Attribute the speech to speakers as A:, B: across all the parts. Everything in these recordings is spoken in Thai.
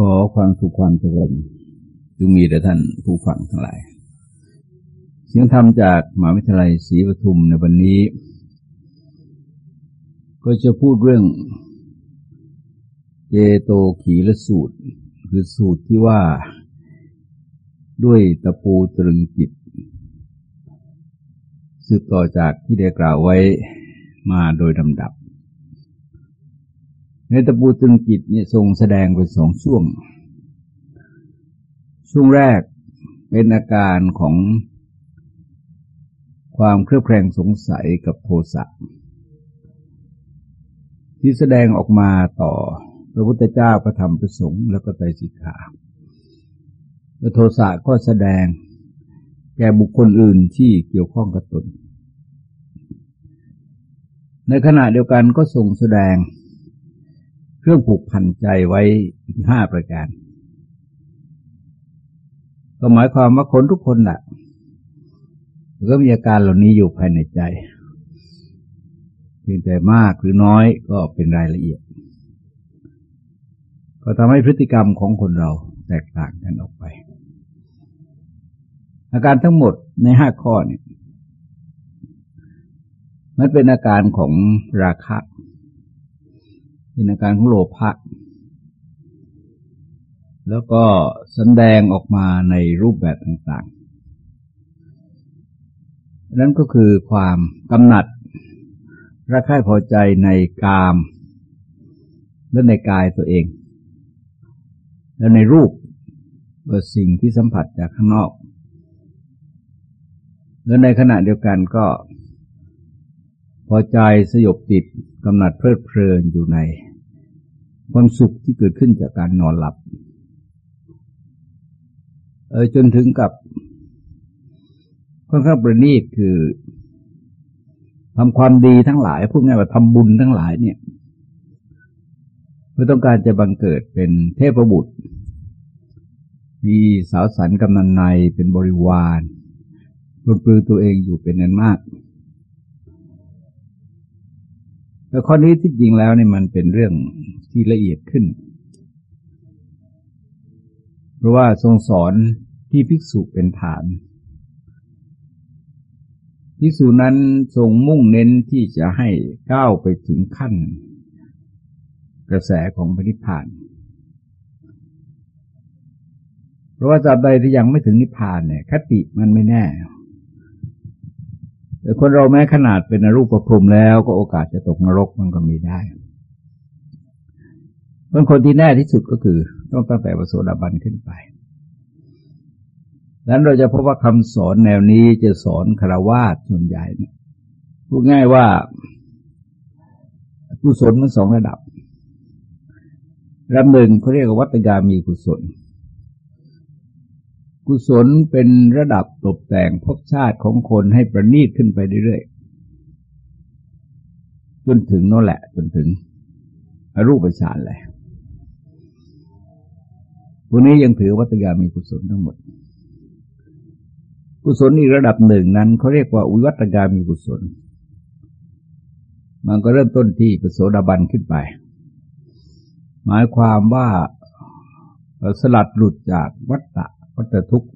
A: ขอความสุขความเจริญจึงมีแต่ท่านผู้ฟังทั้งหลาย เสียงธรรมจากมหาวิทยาลัยศรีปทุมในวันนี้ ก็จะพูดเรื่องเจโตขีละสูตร คือสูตรที่ว่าด้วยตะปูตรึงจิตสืบต่อจากที่ได้กล่าวไว้มาโดยลำดับ ในตะปูตึงจิตเนี่ยทรงแสดงเป็นสองช่วง ช่วงแรกเป็นอาการของความเครือบแคลงสงสัยกับโทสะที่แสดงออกมาต่อพระพุทธเจ้าพระธรรมพระสงฆ์แล้วก็ไตรสิกขาแล้วโทสะก็แสดงแก่บุคคลอื่นที่เกี่ยวข้องกับตน ในขณะเดียวกันก็ทรงแสดง เครื่องผูกพันใจไว้อีกห้าประการ ก็หมายความว่าคนทุกคนแหละก็มีอาการเหล่านี้อยู่ภายในใจเพียงแต่มากหรือน้อยก็เป็นรายละเอียด ก็ทำให้พฤติกรรมของคนเราแตกต่างกันออกไป อาการทั้งหมดในห้าข้อเนี่ยมันเป็นอาการของราคะ เป็นอาการของโลภะแล้วก็แสดงออกมาในรูปแบบต่างๆ นั่นก็คือความกำหนัดรักใคร่พอใจในกาม และในกายตัวเอง แล้วในรูปว่าสิ่งที่สัมผัสจากข้างนอก แล้วในขณะเดียวกันก็พอใจสยบติดกำหนัดเพลิดเพลินอยู่ใน ความสุขที่เกิดขึ้นจากการนอนหลับ เออจนถึงกับค่อนข้างประณีตคือทำความดีทั้งหลายพูดง่ายว่าทำบุญทั้งหลายเนี่ยเพื่อต้องการจะบังเกิดเป็นเทพบุตร มีสาวสันกำนันในเป็นบริวารปลดปลือตัวเองอยู่เป็นนั้นมาก แต่ข้อนี้ที่จริงแล้วนี่มันเป็นเรื่องที่ละเอียดขึ้น เพราะว่าทรงสอนที่ภิกษุเป็นฐาน ภิกษุนั้นทรงมุ่งเน้นที่จะให้ก้าวไปถึงขั้น กระแสของพระนิพพาน เพราะว่าจากใดที่ยังไม่ถึงนิพพานเนี่ยคติมันไม่แน่ แต่คนเราแม้ขนาดเป็นนรูปประพรมแล้วก็โอกาสจะตกนรกมันก็มีได้บางคนที่แน่ที่สุดก็คือ ต้องตั้งแต่ประโสดาบันขึ้นไปดังนั้นเราจะพบว่าคำสอนแนวนี้จะสอนคารวาสส่วนใหญ่เนี่ยพูดง่ายว่ากุศลมันสองระดับระดับหนึ่งเขาเรียกว่าวัตกามีกุศล กุศลเป็นระดับตกแต่งภพชาติของคนให้ประณีตขึ้นไปเรื่อยๆ จนถึงนั่นแหละ จนถึงอรูปฌานเลยพวกนี้ยังถือวัตยามีกุศลทั้งหมด กุศลอีกระดับหนึ่งนั้นเขาเรียกว่าอุวัตกามีกุศล มันก็เริ่มต้นที่ปโสดาบันขึ้นไป หมายความว่าสลัดหลุดจากวัฏฏะ วัฏทุกข์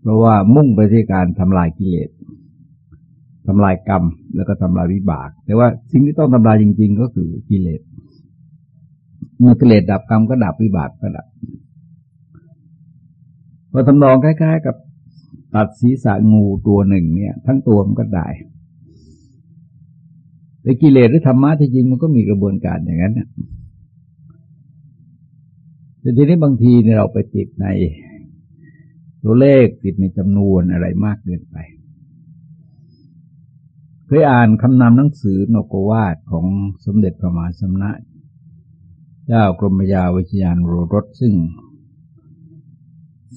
A: เพราะว่ามุ่งไปที่การทำลายกิเลสทำลายกรรม แล้วก็ทำลายวิบาก แต่ว่าสิ่งที่ต้องทำลายจริง ๆ ก็คือกิเลสเมื่อกิเลสดับกรรมก็ดับวิบากก็ดับพอทำนองคล้าย ๆ กับตัดศีรษะงูตัวหนึ่งเนี่ย ทั้งตัวมันก็ได้แต่กิเลสหรือธรรมะที่จริงมันก็มีกระบวนการอย่างนั้นนะ แต่ทีนี้บางทีเนี่ยเราไปติดในตัวเลขติดในจำนวนอะไรมากเกินไป เคยอ่านคำนำหนังสือนกวาดของสมเด็จพระมหาสมณะ เจ้ากรมยาวิจยานโรรสซึ่ง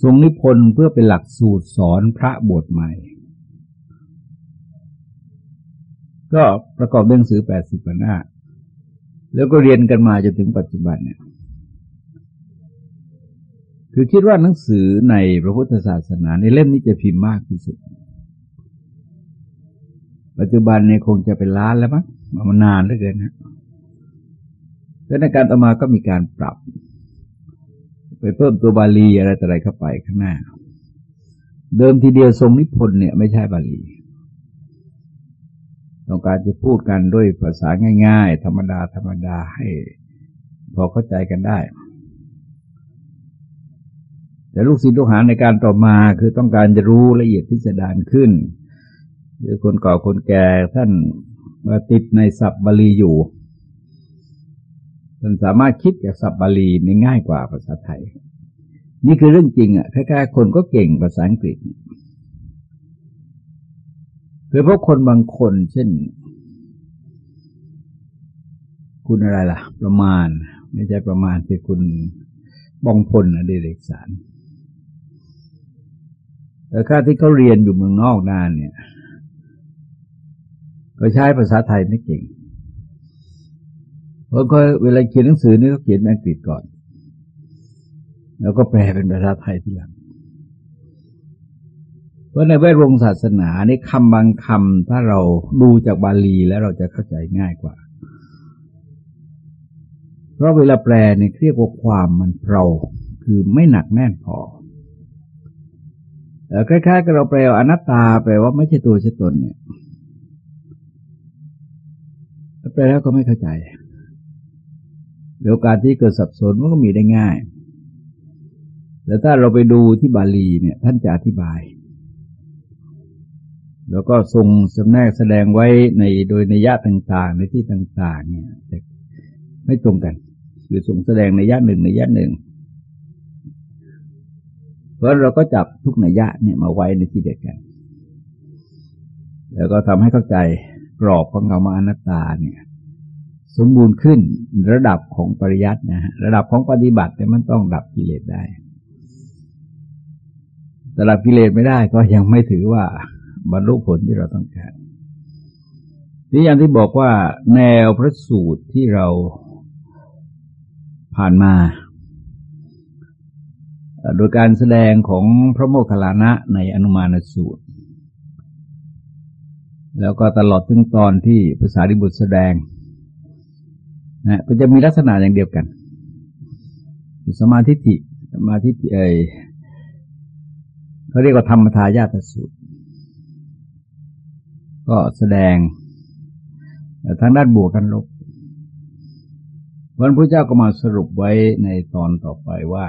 A: ทรงนิพนธ์เพื่อเป็นหลักสูตรสอนพระบทใหม่ ก็ประกอบหนังสือแปดสิบหน้า แล้วก็เรียนกันมาจนถึงปัจจุบันเนี่ย คือคิดว่าหนังสือในพระพุทธศาสนาในเล่มนี้จะพิมพ์มากที่สุด ปัจจุบันเนี่ยคงจะเป็นล้านแล้วมั้งมานานเหลือเกินนะแล้วในการต่อมาก็มีการปรับ ไปเพิ่มตัวบาลีอะไรต่ออะไรเข้าไปข้างหน้า เดิมทีเดียวทรงนิพนธ์เนี่ยไม่ใช่บาลีต้องการจะพูดกันด้วยภาษาง่าย ๆ ธรรมดาธรรมดาให้พอเข้าใจกันได้ แต่ลูกศิษย์ลูกหาในการต่อมาคือต้องการจะรู้ละเอียดพิสดารขึ้นหรือคนก่อคนแก่ท่านมาติดในศัพท์บาลีอยู่ท่านสามารถคิดจากศัพท์บาลีในง่ายกว่าภาษาไทย นี่คือเรื่องจริงอะคล้ายๆคนก็เก่งภาษาอังกฤษคือเพราะคนบางคนเช่น คุณอะไรล่ะ ประมาณ ไม่ใช่ประมาณที่คุณบองพลอดีเรกสาร แต่ค่าที่เขาเรียนอยู่เมืองนอกนานเนี่ย ก็ใช้ภาษาไทยไม่เก่งเพราะก็เวลาเขียนหนังสือนี่ก็เขียนอังกฤษก่อน แล้วก็แปลเป็นภาษาไทยทีหลังเพราะในแวดวงศาสนาในคำบางคำถ้าเราดูจากบาลีแล้วเราจะเข้าใจง่ายกว่า เพราะเวลาแปลเนี่ยเรียกว่าความมันเปราคือไม่หนักแน่นพอ คล้ายๆกับเราแปลอนัตตาแปลว่าไม่ใช่ตัวใช่ตนเนี่ยแปลแล้วก็ไม่เข้าใจเดี๋ยวการที่เกิดสับสนมันก็มีได้ง่าย แต่ถ้าเราไปดูที่บาลีเนี่ยท่านจะอธิบาย แล้วก็ทรงสำแนกแสดงไว้ในโดยในยะต่าง ๆ ในที่ต่าง ๆ เนี่ยไม่ตรงกัน คือทรงแสดงในยะหนึ่งในยะหนึ่ง ราะเราก็จับทุกนัยยะเนี่ยมาไว้ในที่เดียวกัน แล้วก็ทำให้เข้าใจกรอบของคำว่าอนัตตาเนี่ย สมบูรณ์ขึ้นระดับของปริยัตินะฮะระดับของปฏิบัติแต่มันต้องดับกิเลสได้แต่ดับกิเลสไม่ได้ก็ยังไม่ถือว่าบรรลุผลที่เราต้องการนี่อย่างที่บอกว่าแนวพระสูตรที่เราผ่านมา โดยการแสดงของพระโมคคัลลานะในอนุมานสูตร แล้วก็ตลอดถึงตอนที่ภาษาดิบุตรแสดงนะก็จะมีลักษณะอย่างเดียวกันสมาธิิสมาธิเอเขาเรียกว่าธรรมทายาตสูตร ก็แสดงทางด้านบวกกันลบวันพระเจ้าก็มาสรุปไว้ในตอนต่อไปว่า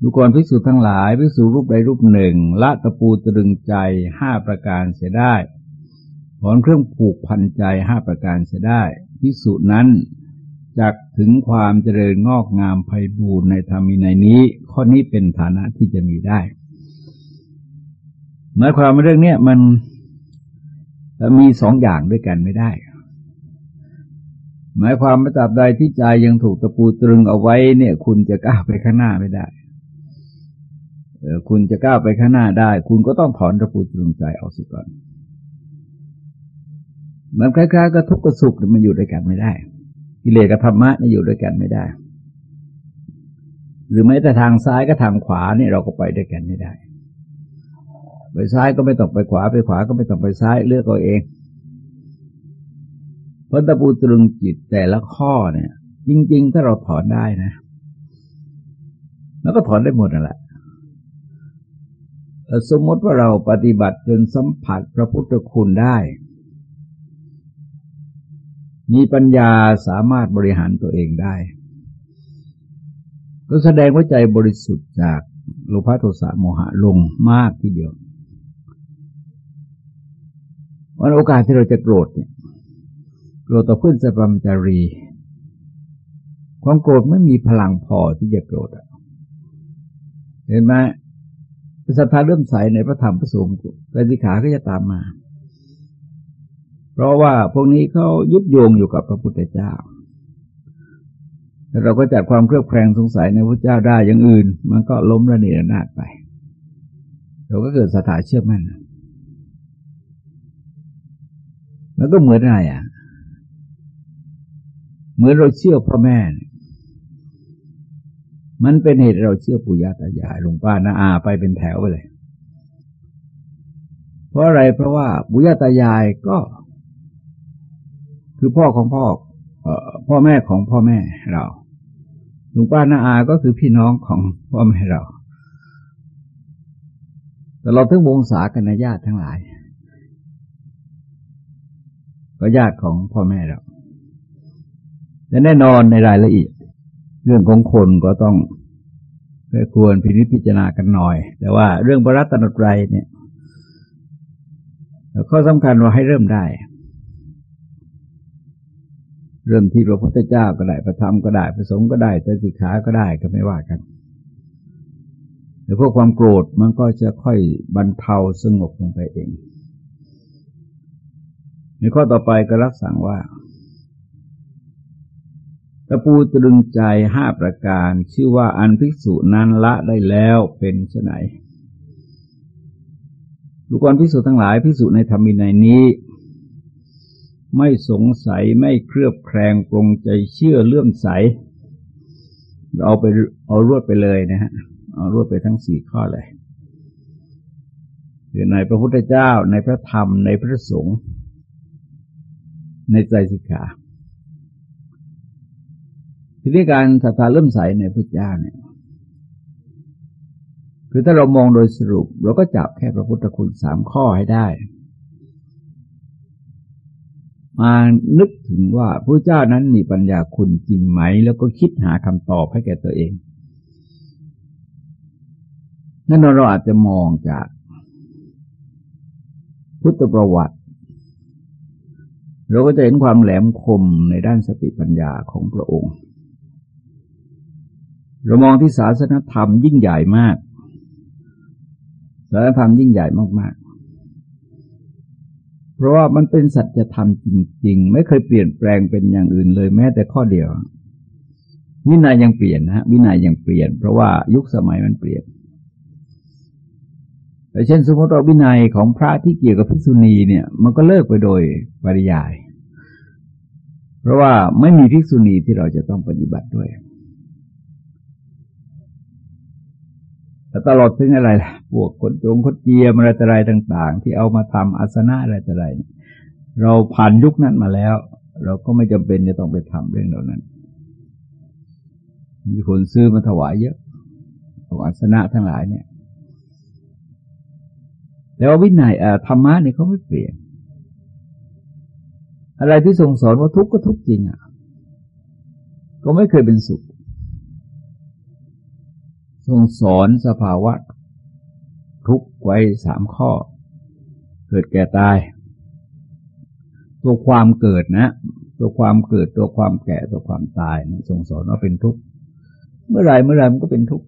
A: ดูก่อนภิกษุทั้งหลายภิกษุรูปใดรูปหนึ่ง ละตะปูตรึงใจห้าประการเสียได้ถอนเครื่องผูกพันใจห้าประการเสียได้ภิกษุนั้นจักถึงความเจริญงอกงามไพบูรณ์ในธรรมีในนี้ ข้อนี้เป็นฐานะที่จะมีได้หมายความว่าเรื่องนี้มันมีสองอย่างด้วยกันไม่ได้ หมายความว่าตราบใดที่ใจยังถูกตะปูตรึงเอาไว้เนี่ย คุณจะก้าวไปข้างหน้าไม่ได้ คุณจะก้าวไปข้างหน้าได้ คุณก็ต้องถอนตะปูตรึงใจออกสิก่อนมันคล้ายๆกับทุกข์กับสุขมันอยู่ด้วยกันไม่ได้ กิเลสกับธรรมะนี่อยู่ด้วยกันไม่ได้ หรือแม้แต่ทางซ้ายก็ทางขวาเนี่ยเราก็ไปด้วยกันไม่ได้ ไปซ้ายก็ไม่ต้องไปขวาไปขวาก็ไม่ต้องไปซ้ายเลือกเอาเองเพราะตะปูตรึงจิตแต่ละข้อเนี่ย จริง ๆ ถ้าเราถอนได้นะ แล้วก็ถอนได้หมดนั่นแหละ สมมติว่าเราปฏิบัติจนสัมผัสพระพุทธคุณได้ มีปัญญาสามารถบริหารตัวเองได้ ก็แสดงว่าใจบริสุทธิ์จากโลภะโทสะโมหะลงมากทีเดียววันโอกาสที่เราจะโกรธเนี่ยโกรธต่อเพื่อนสัพมจารี ความโกรธไม่มีพลังพอที่จะโกรธเห็นไหม ศรัทธาเริ่มใสในพระธรรมพระสงฆ์แต่สิขาก็จะตามมา เพราะว่าพวกนี้เขายึดโยงอยู่กับพระพุทธเจ้าเราก็จัดความเครือบแคลงสงสัยในพระเจ้าได้อย่างอื่น มันก็ล้มระเนรนาดไป เราก็เกิดศรัทธาเชื่อมั่นมันก็เหมือนอะไรอะ เหมือนเราเชื่อพ่อแม่ มันเป็นเหตุเราเชื่อปู่ย่าตายายหลวงป้านาอาไปเป็นแถวไปเลย เพราะอะไรเพราะว่าปู่ย่าตายายก็ คือพ่อของพ่อพ่อแม่ของพ่อแม่เราลุงป้านาอาก็คือพี่น้องของพ่อแม่เรา แต่เราถึงวงศากันญาติทั้งหลาย ก็ญาติของพ่อแม่เราแต่แน่นอนในรายละเอียด เรื่องของคนก็ต้องควรพินิจพิจารณากันหน่อย แต่ว่าเรื่องบรัตนตรัยเนี่ยข้อสำคัญว่าให้เริ่มได้ เริ่มที่พระพุทธเจ้าก็ได้พระธรรมก็ได้พระสงฆ์ก็ได้แต่สิกขาก็ได้ก็ไม่ว่ากันแต่พวกความโกรธมันก็จะค่อยบรรเทาสงบลงไปเองในข้อต่อไปก็รับสั่งว่า ตะปูตรึงใจห้าประการชื่อว่าอันภิกษุนั้นละได้แล้วเป็นไนลูกรภิกษุทั้งหลายภิกษุในธรรมินัยนี้ ไม่สงสัยไม่เครือบแคลงปรงใจเชื่อเลื่อมใส เอาไปเอารวดไปเลยนะฮะเอารวดไปทั้งสี่ข้อเลยคือในพระพุทธเจ้าในพระธรรมในพระสงฆ์ในใจสิกขา ทีนี้การศรัทธาเริ่มใสในพระเจ้าเนี่ย คือถ้าเรามองโดยสรุป เราก็จับแค่พระพุทธคุณสามข้อให้ได้ มานึกถึงว่าพระเจ้านั้นมีปัญญาคุณจริงไหม แล้วก็คิดหาคำตอบให้แก่ตัวเองนั่นเราอาจจะมองจากพุทธประวัติ เราก็จะเห็นความแหลมคมในด้านสติปัญญาของพระองค์ เรามองที่ศาสนธรรมยิ่งใหญ่มากศาสนธรรมยิ่งใหญ่มากๆ เพราะว่ามันเป็นสัจธรรมจริง ๆ ไม่เคยเปลี่ยนแปลงเป็นอย่างอื่นเลยแม้แต่ข้อเดียว วินัยยังเปลี่ยนนะวินัยยังเปลี่ยน เพราะว่ายุคสมัยมันเปลี่ยนแต่เช่นสมมติเราวินัยของพระที่เกี่ยวกับภิกษุณีเนี่ย มันก็เลิกไปโดยปริยาย เพราะว่าไม่มีภิกษุณีที่เราจะต้องปฏิบัติด้วย ตลอดถึงอะไรล่ะพวกคนจงคนเจียมอะไรต่อะไรต่าง ๆ ที่เอามาทำอาสนะอะไรต่อะไร เราผ่านยุคนั้นมาแล้ว เราก็ไม่จำเป็นจะต้องไปทำเรื่องเหล่านั้น มีคนซื้อมาถวายเยอะของอาสนะทั้งหลายเนี่ยแต่ว่าวินัยธรรมะเนี่ยเขาไม่เปลี่ยน อะไรที่ทรงสอนว่าทุกข์ก็ทุกข์จริงอะ ก็ไม่เคยเป็นสุข ทรงสอนสภาวะทุกไว้สามข้อ เกิดแก่ตาย ตัวความเกิดนะ ตัวความเกิดตัวความแก่ตัวความตายนะทรงสอนว่าเป็นทุกข์เมื่อไรเมื่อไรมันก็เป็นทุกข์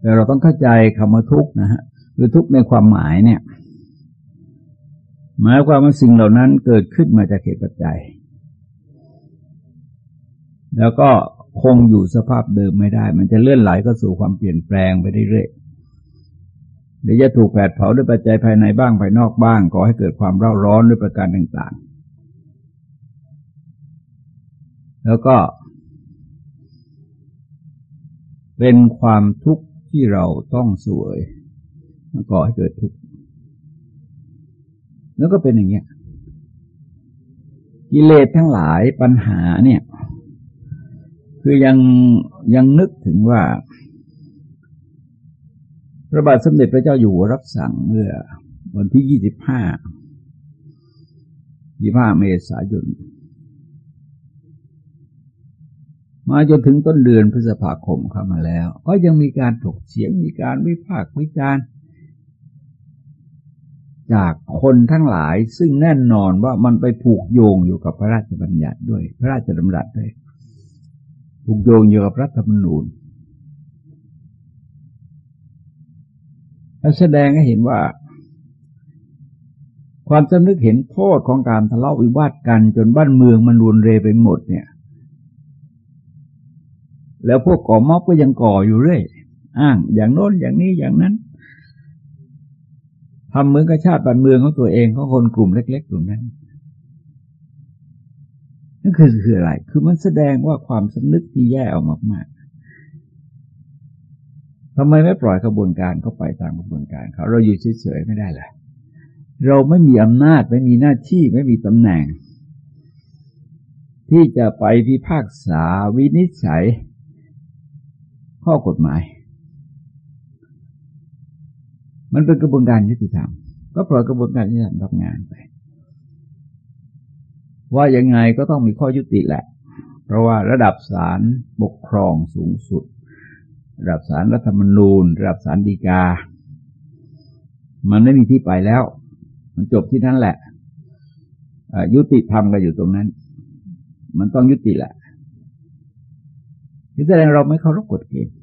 A: แต่เราต้องเข้าใจคำว่าทุกข์นะฮะคือทุกข์ในความหมายเนี่ย หมายความว่าสิ่งเหล่านั้นเกิดขึ้นมาจากเหตุปัจจัย แล้วก็ คงอยู่สภาพเดิมไม่ได้ มันจะเลื่อนไหลก็สู่ความเปลี่ยนแปลงไปเรื่อยๆเดี๋ยวจะถูกแผดเผาด้วยปัจจัยภายในบ้างภายนอกบ้างก่อให้เกิดความเร่าร้อนด้วยประการต่างๆ แล้วก็ เป็นความทุกข์ที่เราต้องสวยก่อให้เกิดทุกข์แล้วก็เป็นอย่างเงี้ยกิเลสทั้งหลายปัญหาเนี่ย คือยังยังนึกถึงว่า พระบาทสมเด็จพระเจ้าอยู่หัวรับสั่งเมื่อ วันที่ยี่สิบห้ายี่ห้าเมษายน มาจนถึงต้นเดือนพฤษภาคมเข้ามาแล้ว ก็ยังมีการถกเถียงมีการวิพากษ์วิจารณ์จากคนทั้งหลายซึ่งแน่นอนว่ามันไปผูกโยงอยู่กับพระราชบัญญัติด้วย พระราชดำรัสด้วย ผูกโยงอยู่กับรัฐธรรมนูญแสดงให้เห็นว่า ความสำนึกเห็นโทษของการทะเลาะวิวาทกัน จนบ้านเมืองมันรุนเรไปหมดเนี่ย แล้วพวกก่อม็อบก็ยังก่ออยู่เรื่อยอ้าง อย่างโน้นอย่างนี้อย่างนั้นทำเหมือนกับชาติบ้านเมืองของตัวเองของคนกลุ่มเล็ก ๆ กลุ่มนั้น นั่นคือคืออะไร คือมันแสดงว่าความสำนึกที่แย่ออกมากๆทำไมไม่ปล่อยกระบวนการเข้าไปตามกระบวนการเขาเราอยู่เฉยๆไม่ได้เลยเราไม่มีอำนาจไม่มีหน้าที่ไม่มีตำแหน่ง ที่จะไปพิพากษาวินิจฉัย ข้อกฎหมาย มันเป็นกระบวนการยุติธรรมก็ปล่อยกระบวนการยุติธรรมทำงานไป ว่ายังไงก็ต้องมีข้อยุติแหละ เพราะว่าระดับศาลปกครองสูงสุด ระดับศาลรัฐธรรมนูญ ระดับศาลฎีกา มันไม่มีที่ไปแล้ว มันจบที่นั่นแหละยุติธรรมก็อยู่ตรงนั้น มันต้องยุติแหละคือแสดงเราไม่เคารพกฎเกณฑ์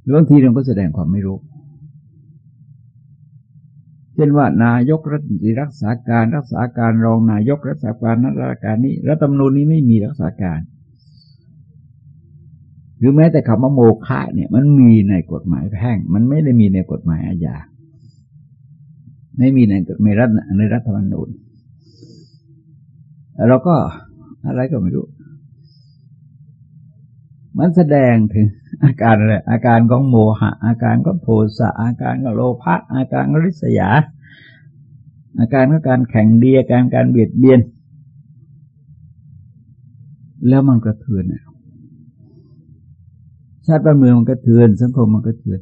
A: หรือบางทีเราก็แสดงความไม่รู้ เช่นว่านายกรัฐมนตรีรักษาการรักษาการรองนายกรักษาการนักราชการนี้รัฐธรรมนูญนี้ไม่มีรักษาการ หรือแม้แต่คำว่าโมฆะเนี่ย มันมีในกฎหมายแพ่ง มันไม่ได้มีในกฎหมายอาญาไม่มีในกฎหมายรัฐในรัฐธรรมนูญเราก็อะไรก็ไม่รู้ มันแสดงถึง อาการอะไรอาการของโมหะ อาการก็โทสะอาการก็โลภะอาการก็ริษยา อาการก็การแข่งเดียการการเบียดเบียน แล้วมันกระเทือนชาติบ้านเมืองมันกระเทือน สังคมมันกระเทือน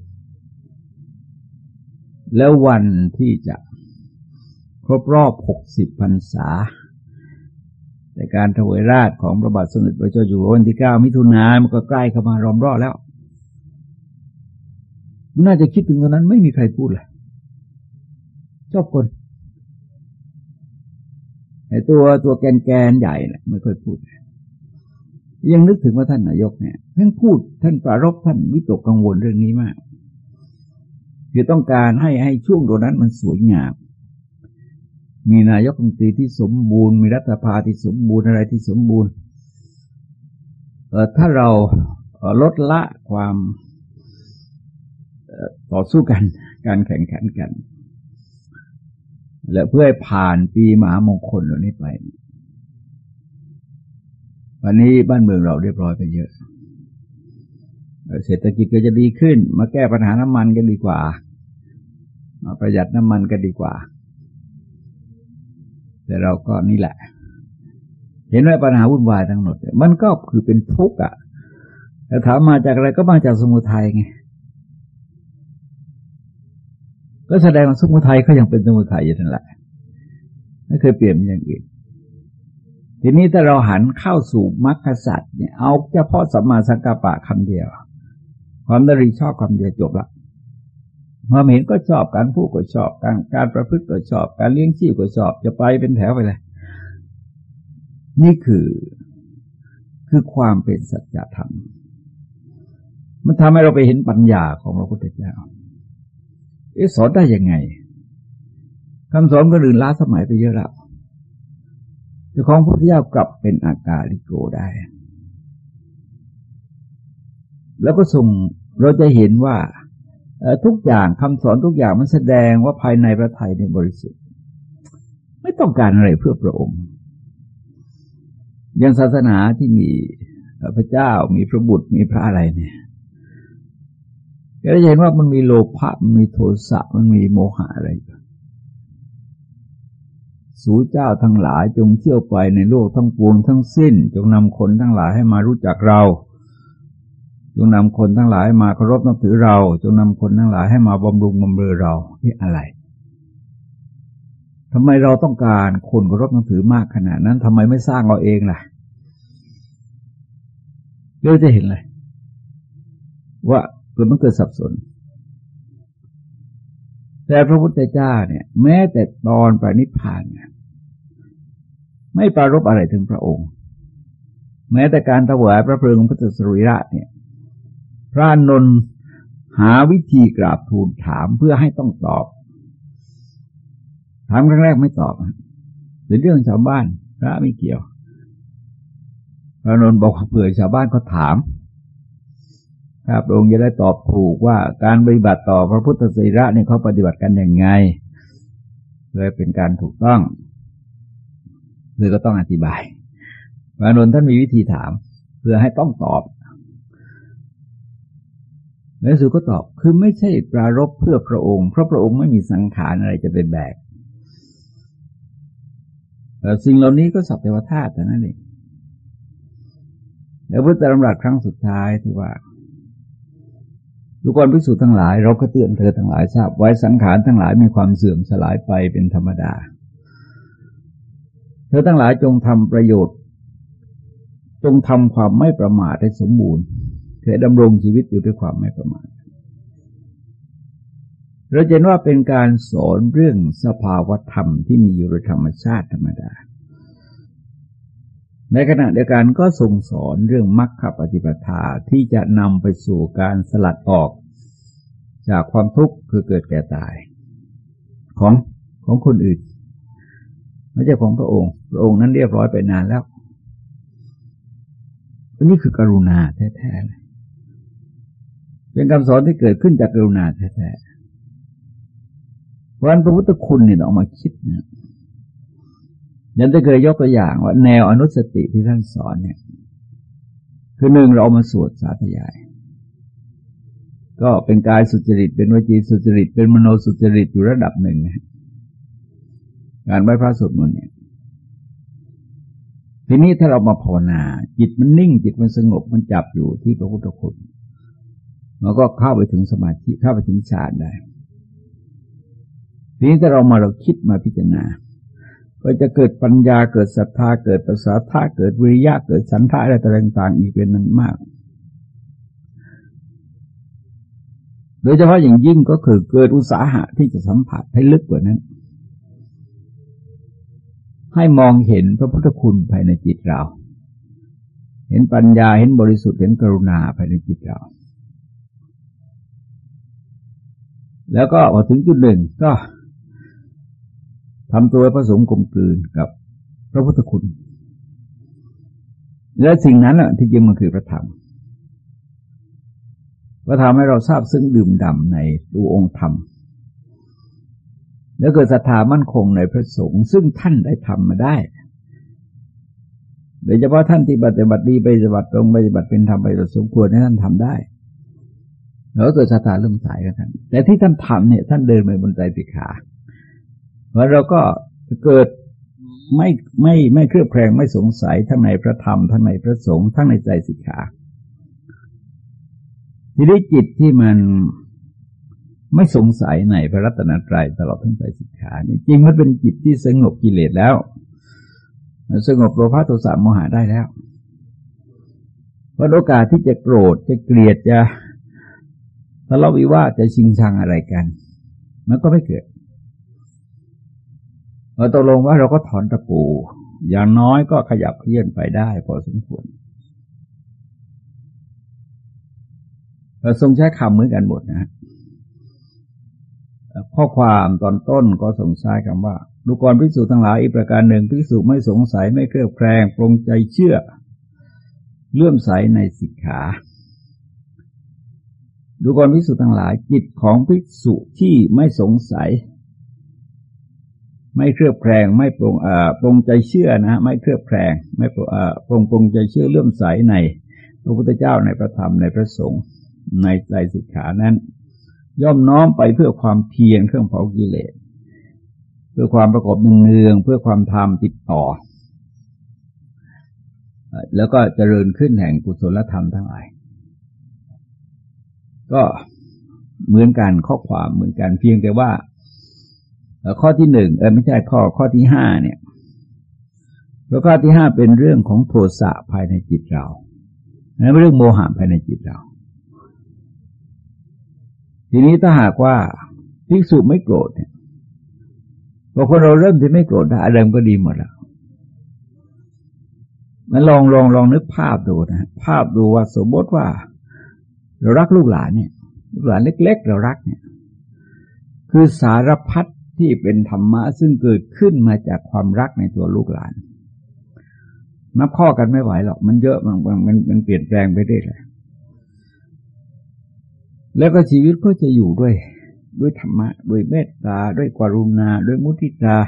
A: แล้ววันที่จะครบรอบหกสิบพรรษา แต่การถวายราชของพระบาทสมเด็จพระเจ้าอยู่หัววันที่เก้ามิถุนายนมันก็ใกล้เข้ามารอมรอบแล้วน่าจะคิดถึงตอนนั้นไม่มีใครพูดเลยชอบคนไอ้ตัวตัวแกนแกนใหญ่เนี่ยไม่ค่อยพูด ยังนึกถึงว่าท่านนายกเนี่ยท่านพูดท่านปรารบท่านวิตกกังวลเรื่องนี้มาก คือต้องการให้ให้ช่วงตัวนั้นมันสวยงาม มีนายกรัฐมนตรีที่สมบูรณ์ มีรัฐสภาที่สมบูรณ์อะไรที่สมบูรณ์ถ้าเราลดละความต่อสู้กันการแข่งขันกัน และเพื่อให้ผ่านปีมหามงคลเหล่านี้ไป วันนี้บ้านเมืองเราเรียบร้อยไปเยอะ เศรษฐกิจก็จะดีขึ้น มาแก้ปัญหาน้ำมันกันดีกว่า มาประหยัดน้ำมันกันดีกว่า แต่เราก็นี่แหละ เห็นว่าปัญหาวุ่นวายทั้งหมด มันก็คือเป็นทุกข์อะแต่ถามมาจากอะไรก็มาจากสมุทัยไงก็แสดงว่าสมุทัยเขายังเป็นสมุทัยอยู่นั่นแหละไม่เคยเปลี่ยนอย่างอื่นทีนี้ถ้าเราหันเข้าสู่มรรคสัตว์เนี่ยเอาเฉพาะสัมมาสังกัปปะคำเดียว ความดรีชอบคำเดียวจบละ ความเห็นก็ชอบการพูดก็ชอบการการประพฤติก็ชอบ การเลี้ยงชีพก็ชอบ จะไปเป็นแถวไปเลย นี่คือคือความเป็นสัจธรรม มันทำให้เราไปเห็นปัญญาของพระพุทธเจ้าเอสอนได้ยังไงคำสอนก็อื่นล้าสมัยไปเยอะแล้วแต่ของพระพุทธเจ้ากลับเป็นอากาลิโกได้ แล้วก็ส่งเราจะเห็นว่า ทุกอย่างคำสอนทุกอย่างมันแสดงว่าภายในพระไทยในบริสุทธิ์ ไม่ต้องการอะไรเพื่อพระองค์ย่างศาสนาที่มีพระเจ้ามีพระบุตรมีพระอะไรเนี่ยก็จะเห็นว่ามันมีโลภะมันมีโทสะมันมีโมหะอะไรสู่เจ้าทั้งหลายจงเที่ยวไปในโลกทั้งปวงทั้งสิ้น จงนำคนทั้งหลายให้มารู้จักเรา จงนำคนทั้งหลายมาเคารพนับถือเรา จงนำคนทั้งหลายให้มาบำรุงบำเรอเรานี่อะไรทำไมเราต้องการคนเคารพนับถือมากขนาดนั้นทำไมไม่สร้างเราเองล่ะเราจะเห็นเลยว่าเกิดมันเกิดสับสน แต่พระพุทธเจ้าเนี่ย แม้แต่ตอนปรินิพานเนี่ยไม่ปรารบอะไรถึงพระองค์ แม้แต่การถวายพระเพลิงพุทธสรีระเนี่ย พระนนหาวิธีกราบทูลถามเพื่อให้ต้องตอบ ถามครั้งแรกไม่ตอบเป็นเรื่องชาวบ้าน พระไม่เกี่ยว พระนนบอกเผื่อชาวบ้านเขาถามครับองค์จะได้ตอบถูกว่าการปฏิบัติต่อพระพุทธศีระเนี่ยเขาปฏิบัติกันอยังไงเลยเป็นการถูกต้องเลยก็ต้องอธิบายพระนนท่านมีวิธีถาม เพื่อให้ต้องตอบ แล้วสุก็ตอบคือไม่ใช่ปรารบเพื่อพระองค์ เพราะพระองค์ไม่มีสังขารอะไรจะเป็นแบกสิ่งเหล่านี้ก็สัพเทวธาตุแต่นั่นเองแล้วพุทธธรรมรัสครั้งสุดท้ายที่ว่าทุกคนพิสูจน์ทั้งหลาย เราก็เตือนเธอทั้งหลายทราบไว้สังขารทั้งหลายมีความเสื่อมสลายไปเป็นธรรมดา เธอทั้งหลายจงทำประโยชน์ จงทำความไม่ประมาทให้สมบูรณ์ เธอดำรงชีวิตอยู่ด้วยความไม่ประมาทเราเห็นว่าเป็นการสอนเรื่องสภาวธรรมที่มีอยู่ในธรรมชาติธรรมดา ในขณะเดียวกันก็ส่งสอนเรื่องมรรคปฏิปทาที่จะนำไปสู่การสลัดออก จากความทุกข์คือเกิดแก่ตาย ของของคนอื่นไม่ใช่ของพระองค์ พระองค์นั้นเรียบร้อยไปนานแล้วนี่คือกรุณาแท้ๆเลย เป็นคำสอนที่เกิดขึ้นจากกรุณาแท้ๆวันพระพุทธคุณเนี่ยเอามาคิดเนี่ยยันจะเคยยกตัวอย่างว่าแนวอนุสติที่ท่านสอนเนี่ย คือหนึ่งเราเอามาสวดสาธยาย ก็เป็นกายสุจริต เป็นวจีสุจริต เป็นมโนสุจริตอยู่ระดับหนึ่งนะการไหว้พระสวดมนต์เนี่ยทีนี้ถ้าเรามาภาวนา จิตมันนิ่งจิตมันสงบมันจับอยู่ที่พระพุทธคุณ มันก็เข้าไปถึงสมาธิเข้าไปถึงฌานได้ทีนี้ถ้าเรามาเราคิดมาพิจารณา ก็จะเกิดปัญญาเกิดศรัทธาเกิดประสาทาเกิดวิริยะเกิดสันทาอะไรต่างๆอีกเป็นนั้นมาก โดยเฉพาะอย่างยิ่งก็คือเกิดอุตสาหะที่จะสัมผัสให้ลึกกว่านั้น ให้มองเห็นพระพุทธคุณภายในจิตเรา เห็นปัญญาเห็นบริสุทธิ์เห็นกรุณาภายในจิตเรา แล้วก็พอถึงจุดหนึ่งก็ทำตัวผสมกลมกลืนกับพระพุทธคุณ และสิ่งนั้นอะที่จริงมันคือพระธรรมพระธรรมให้เราทราบซึ่งดื่มด่ำในตัวองค์ธรรม แล้วเกิดศรัทธามั่นคงในพระสงฆ์ซึ่งท่านได้ทำมาได้โดยเฉพาะท่านที่ปฏิบัติดีปฏิบัติตรงปฏิบัติเป็นธรรมไปสมควรให้ท่านทำได้ แล้วเกิดศรัทธาเริ่มสายกับท่านแต่ที่ท่านทำเนี่ยท่านเดินไปบนใจติขาเพราะเราก็เกิดไม่ไม่ไม่เครือบแคลงไม่สงสัยทั้งในพระธรรมทั้งในพระสงฆ์ทั้งในใจสิกขาทีนี้จิตที่มันไม่สงสัยในพระรัตนตรัยตลอดทั้งใจสิกขานี่จริงมันเป็นจิตที่สงบกิเลสแล้วสงบโลภะโทสะโมหะได้แล้วเพราะโอกาสที่จะโกรธจะเกลียดจะ ทะเลาะวิวาทจะชิงชังอะไรกัน มันก็ไม่เกิดเราตกลงว่าเราก็ถอนตะปู อย่างน้อยก็ขยับเคลื่อนไปได้พอสมควรเราทรงใช้คำเหมือนกันหมดนะข้อความตอนต้นก็ทรงใช้คำว่าดูกรพิสูจน์ทั้งหลายอีกประการหนึ่งพิสูจน์ไม่สงสัยไม่เครือบแคลงปรงใจเชื่อ เลื่อมใสในสิกขา ดูกรพิสูจน์ทั้งหลายจิตของภิกษุที่ไม่สงสัย ไม่เครือบแคลงไม่ปรงอ่าปรงใจเชื่อนะไม่เครือบแคลงไม่ปรงอ่าปรงปรงใจเชื่อเลื่อมใสในพระพุทธเจ้าในพระธรรมในพระสงฆ์ในใจสิกขานั้น ย่อมน้อมไปเพื่อความเพียรเครื่องเผากิเลสเพื่อความประกอบเนืองเพื่อความธรรมติดต่อ แล้วก็เจริญขึ้นแห่งกุศลธรรมทั้งหลาย ก็เหมือนกันข้อความเหมือนกันเพียงแต่ว่าข้อที่หนึ่งเออไม่ใช่ข้อข้อที่ห้าเนี่ยแล้วข้อที่ห้าเป็นเรื่องของโทสะภายในจิตเรานั่นเป็นเรื่องโมหะภายในจิตเรา ทีนี้ถ้าหากว่าภิกษุไม่โกรธเนี่ยพอคนเราเริ่มที่ไม่โกรธได้อะไรก็ดีหมดแล้วมันลองลองลองนึกภาพดูนะภาพดูว่าสมมติว่า เรารักลูกหลานเนี่ยลูกหลานเล็ก ๆ เรารักเนี่ย คือสารพัดที่เป็นธรรมะซึ่งเกิดขึ้นมาจากความรักในตัวลูกหลาน นับข้อกันไม่ไหวหรอก มันเยอะมันมันมันเปลี่ยนแปลงไปได้เลยแล้วก็ชีวิตก็จะอยู่ด้วย ด้วยธรรมะ ด้วยเมตตา ด้วยกรุณา ด้วยมุทิตา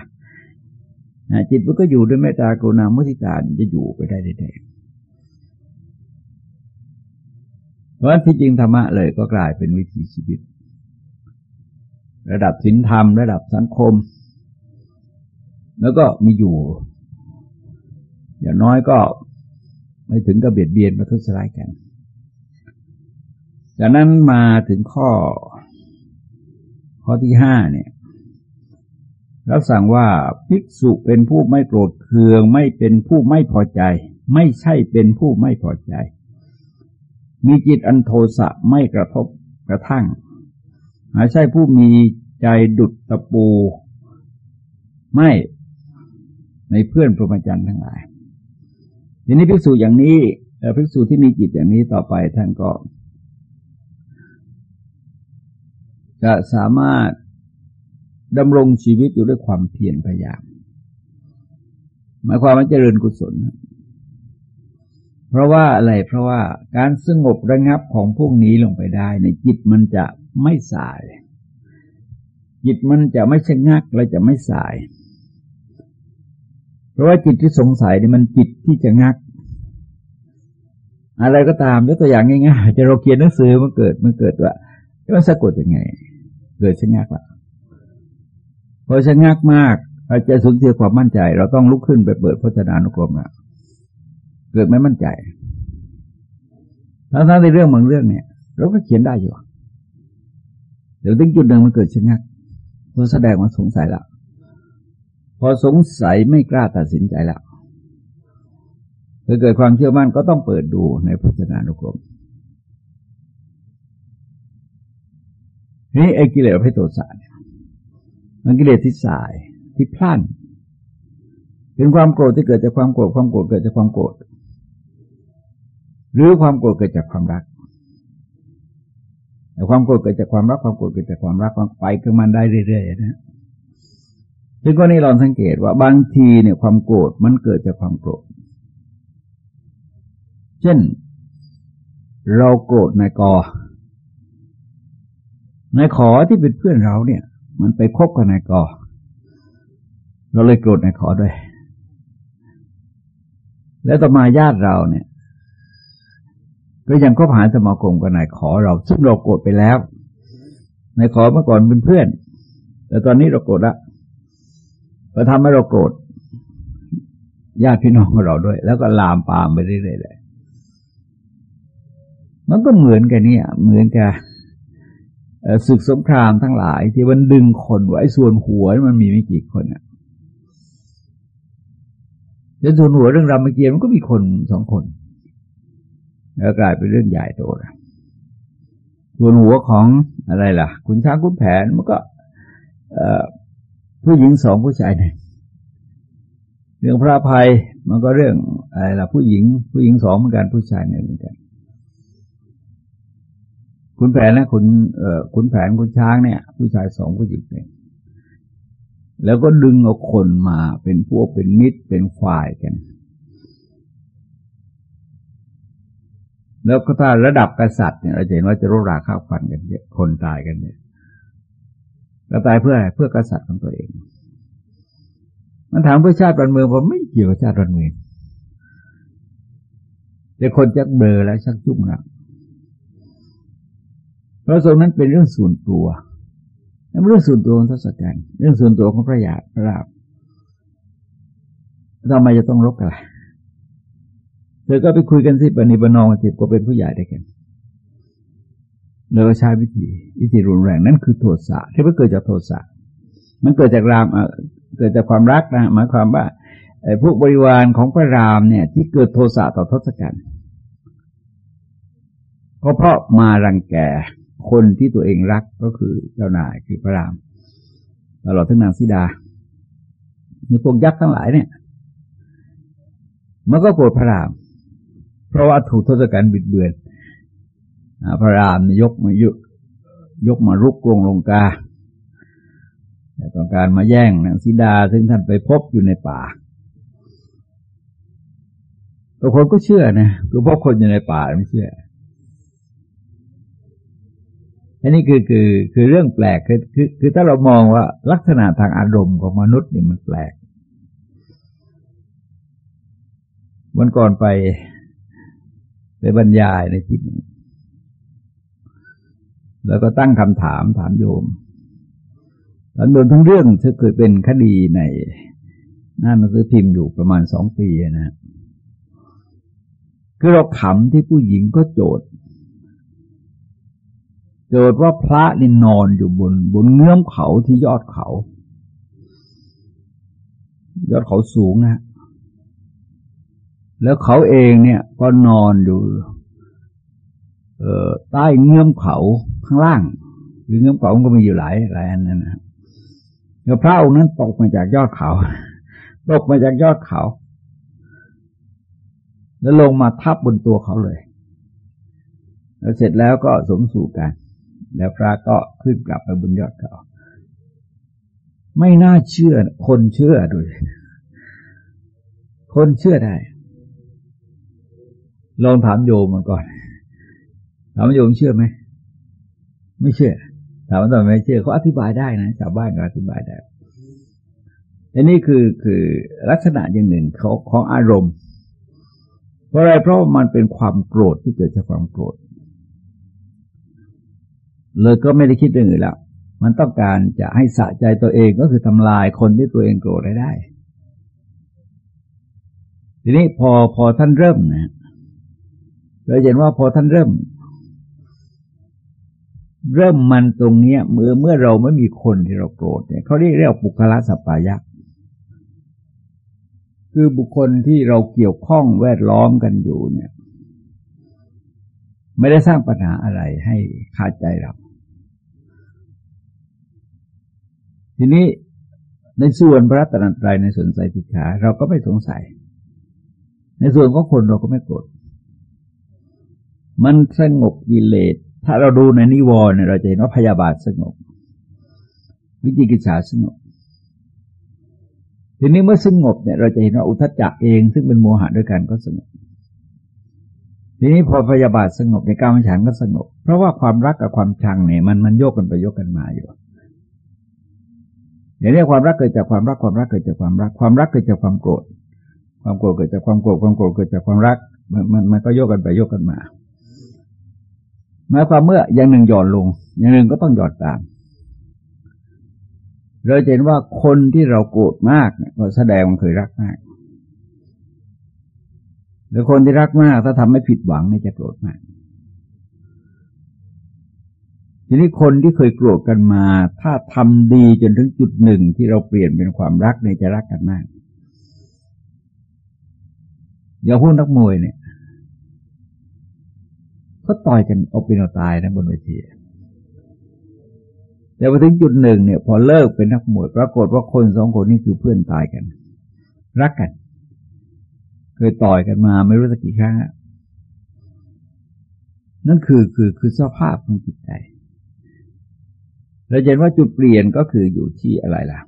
A: จิตมันก็อยู่ด้วยเมตตากรุณามุทิตาจะอยู่ไปได้ได้เพ ราะฉะนั้นที่จริงธรรมะเลยก็กลายเป็นวิถีชีวิต ระดับศีลธรรม ระดับสังคม แล้วก็มีอยู่ อย่างน้อยก็ไม่ถึงกับเบียดเบียนประทุษร้ายกัน จากนั้นมาถึงข้อ ข้อที่ห้าเนี่ยรับสั่งว่าภิกษุเป็นผู้ไม่โกรธเคือง ไม่เป็นผู้ไม่พอใจ ไม่ใช่เป็นผู้ไม่พอใจ มีจิตอันโทสะไม่กระทบกระทั่ง หาใช่ผู้มีใจดุดตะปู ไม่ในเพื่อนพรหมจรรย์ทั้งหลาย ทีนี้ภิกษุอย่างนี้ภิกษุที่มีจิตอย่างนี้ต่อไปท่านก็ จะสามารถดำรงชีวิตอยู่ด้วยความเพียรพยายามหมายความว่าเจริญกุศล เพราะว่าอะไรเพราะว่าการสงบระงับของพวกนี้ลงไปได้ในจิตมันจะไม่สาย จิตมันจะไม่ชะงักและจะไม่สาย เพราะว่าจิตที่สงสัยนี่มันจิตที่จะงัก อะไรก็ตามยกตัวอย่างง่ายๆจะเราเขียนหนังสือมันเกิดมันเกิดว่ามันสะกดยังไง เกิดชะงักละพอชะงักมากอาจจะสูญเสียความมั่นใจ เราต้องลุกขึ้นไปเปิดพจนานุกรมนะ เกิดไม่มั่นใจ ทั้งๆในเรื่องบางเรื่องเนี่ย เราก็เขียนได้อยู่เดี๋ยวถึงจุดหนึ่งมันเกิดชะงักพอแสดงว่าสงสัยแล้วพอสงสัยไม่กล้าตัดสินใจแล้วเพื่อเกิดความเชื่อมั่นก็ต้องเปิดดูในพจนานุกรมนี่ไอ้กิเลสเพศโทสะเนี่ยมันกิเลสที่สายที่พลันเป็นความโกรธที่เกิดจากความโกรธความโกรธเกิดจากความโกรธ หรือความโกรธเกิดจากความรักแต่ความโกรธเกิดจากความรักความโกรธเกิดจากความรักความไปคือมันได้เรื่อยๆนะซึ่งก็นี้เราสังเกตว่าบางทีเนี่ยความโกรธมันเกิดจากความโกรธ เช่น เราโกรธนายกนายขอที่เป็นเพื่อนเราเนี่ย มันไปคบกับนายกเราเลยโกรธนายขอด้วย แล้วต่อมาญาติเราเนี่ย ก็ยังคบหานสมาคมกับนายขอเรา ซึ่งเราโกรธไปแล้วนายขอเมื่อก่อนเป็นเพื่อน แต่ตอนนี้เราโกรธละก็ทำให้เราโกรธญาติพี่น้องของเราด้วย แล้วก็ลามปามไปเรื่อยๆเลยมันก็เหมือนกันเนี่ย เหมือนกับศึกสงครามทั้งหลาย ที่มันดึงคนไว้ส่วนหัวมันมีไม่กี่คนอะจะส่วนหัวเรื่องรามเกียรติมันก็มีคนสองคน แล้วกลายเป็นเรื่องใหญ่โตนะส่วนหัวของอะไรล่ะ คุณช้างคุณแผนมันก็ผู้หญิงสองผู้ชายหนึ่งเรื่องพระภัยมันก็เรื่องอะไรล่ะ ผู้หญิง ผู้หญิงสองเหมือนกันผู้ชายหนึ่งเหมือนกัน คุณแผนนะคุณเอ่อคุณแผนคุณช้างเนี่ย ผู้ชายสองผู้หญิงหนึ่งแล้วก็ดึงเอาคนมาเป็นพวกเป็นมิตรเป็นฝ่ายกัน แล้วก็ถ้าระดับกษัตริย์เนี่ยเราจะเห็นว่าจะรบราข้าวฟันกันเยอะคนตายกันเนี่ยก็ตายเพื่ออะไรเพื่อกษัตริย์ของตัวเอง มันถามเพื่อชาติบ้านเมืองผมไม่เกี่ยวกับชาติบ้านเมืองแต่คนจักเบลอและชักจุ้งนะเพราะส่วนนั้นเป็นเรื่องส่วนตัวนั่นเรื่องส่วนตัวของทศกัณฐ์เรื่องส่วนตัวของพระยาพระราบทำไมจะต้องรบกัน เธอก็ไปคุยกันสิปณิปนองสิก็เป็นผู้ใหญ่ได้กันเราใช้วิธี วิธีรุนแรงนั่นคือโทสะที่มันเกิดจากโทสะมันเกิดจากรามเกิดจากความรักนะหมายความว่าไอ้พวกบริวารของพระรามเนี่ย ที่เกิดโทสะต่อทศกัณฐ์ก็เพราะมารังแกคนที่ตัวเองรักก็คือเจ้านายคือพระรามตลอดทั้งนางสีดานี่พวกยักษ์ทั้งหลายเนี่ย มันก็โกรธพระราม เพราะว่าถูกทศกัณฐ์บิดเบือนพระรามยกมายกยกมารุกกรงลงกาแต่ต้องการมาแย่งนางสีดา ซึ่งท่านไปพบอยู่ในป่าบางคนก็เชื่อนะคือพบคนอยู่ในป่าไม่เชื่ออันนี้คือคือคือเรื่องแปลกคือคือคือถ้าเรามองว่าลักษณะทางอารมณ์ของมนุษย์เนี่ยมันแปลกวันก่อนไป ไปบรรยายในที่นี้แล้วก็ตั้งคำถามถามโยมถามโยมทั้งเรื่องที่เคยเป็นคดีในหน้าหนังสือพิมพ์อยู่ประมาณสองปีนะคือเราขำที่ผู้หญิงก็โจทย์ โจทย์ว่าพระนี่นอนอยู่บน บนเงื้อมเขาที่ยอดเขา ยอดเขาสูงนะ แล้วเขาเองเนี่ยก็นอนอยู่ใต้เงื้อมเขาข้างล่างหรือเงื้อมเขาก็มีอยู่หลายหลายอันนั่นนะแล้วพระองค์นั้นตกมาจากยอดเขาตกมาจากยอดเขา แล้วลงมาทับบนตัวเขาเลย แล้วเสร็จแล้วก็สมสู่กัน แล้วพระก็ขึ้นกลับไปบนยอดเขา ไม่น่าเชื่อคนเชื่อด้วย คนเชื่อได้ ลองถามโยมมาก่อน ถามโยมเชื่อไหม ไม่เชื่อ ถามว่าทำไมไม่เชื่อเขาอธิบายได้นะชาวบ้านก็อธิบายได้อันนี้คือคือลักษณะอย่างหนึ่งของของอารมณ์ เพราะอะไรเพราะมันเป็นความโกรธที่เกิดจากความโกรธ เลยก็ไม่ได้คิดเรื่องอื่นแล้วมันต้องการจะให้สะใจตัวเองก็คือทำลายคนที่ตัวเองโกรธได้ได้ ทีนี้พอพอท่านเริ่มนะ เราเห็นว่าพอท่านเริ่ม เริ่มมันตรงนี้เมื่อเมื่อเราไม่มีคนที่เราโกรธเนี่ยเขาเรียกเรียกบุคลาสปายะคือบุคคลที่เราเกี่ยวข้องแวดล้อมกันอยู่เนี่ย ไม่ได้สร้างปัญหาอะไรให้ขาดใจเรา ทีนี้ในส่วนพระรัตนตรัยในส่วนใจติขาเราก็ไม่สงสัย ในส่วนของคนเราก็ไม่โกรธ มันสงบกิเลส ถ้าเราดูในนิวรณ์เราจะเห็นว่าพยาบาทสงบ วิจิกิจฉาสงบ ทีนี้เมื่อสงบเนี่ยเราจะเห็นว่าอุทจจะเอง ซึ่งเป็นโมหะด้วยกันก็สงบ ทีนี้พอพยาบาทสงบในกามฉันก็สงบ เพราะว่าความรักกับความชังเนี่ยมันมันโยกกันไปโยกกันมาอยู่อย่างนี้ความรักเกิดจากความรักความรักเกิดจากความรัก ความรักเกิดจากความโกรธ ความโกรธเกิดจากความโกรธความโกรธเกิดจากความรัก มันมันมันก็โยกกันไปโยกกันมา หมายความเมื่ออย่างหนึ่งหย่อนลง อย่างหนึ่งก็ต้องหย่อนตาม เราเห็นว่าคนที่เราโกรธมากเนี่ยก็แสดงมันเคยรักมากหรือคนที่รักมาก ถ้าทำให้ผิดหวังเนี่ยจะโกรธมาก ทีนี้คนที่เคยโกรธกันมา ถ้าทำดีจนถึงจุดหนึ่งที่เราเปลี่ยนเป็นความรักเนี่ยจะรักกันมาก อย่าพูดนักมวยเนี่ย ก็ต่อยกันเอาเป็นเอาตายนะบนเวทีแต่พอถึงจุดหนึ่งเนี่ย พอเลิกเป็นนักมวยปรากฏว่าคนสองคนนี้คือเพื่อนตายกัน รักกัน เคยต่อยกันมาไม่รู้สักกี่ครั้งนั่นคือคือคือสภาพของจิตใจเราเห็นว่าจุดเปลี่ยนก็คืออยู่ที่อะไรล่ะ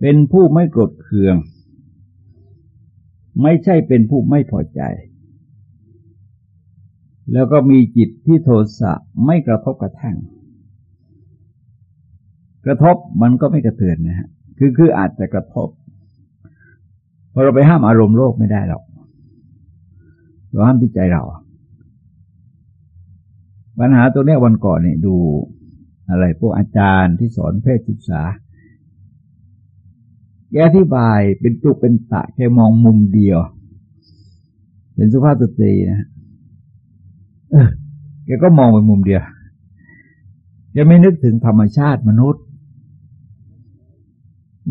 A: เป็นผู้ไม่กรธเคือง ไม่ใช่เป็นผู้ไม่พอใจ แล้วก็มีจิตที่โทสะไม่กระทบกระทั่ง กระทบมันก็ไม่กระเทือนนะฮะคือคืออาจจะกระทบพอเราไปห้ามอารมณ์โลกไม่ได้หรอกเราห้ามที่ใจเรา ปัญหาตัวนี้วันก่อนเนี่ยดูอะไรพวกอาจารย์ที่สอนเพศศึกษาแกอธิบายเป็นตุกเป็นตะแค่มองมุมเดียว เป็นสุภาพสตรีนะ แกก็มองไปมุมเดียวแกไม่นึกถึงธรรมชาติมนุษย์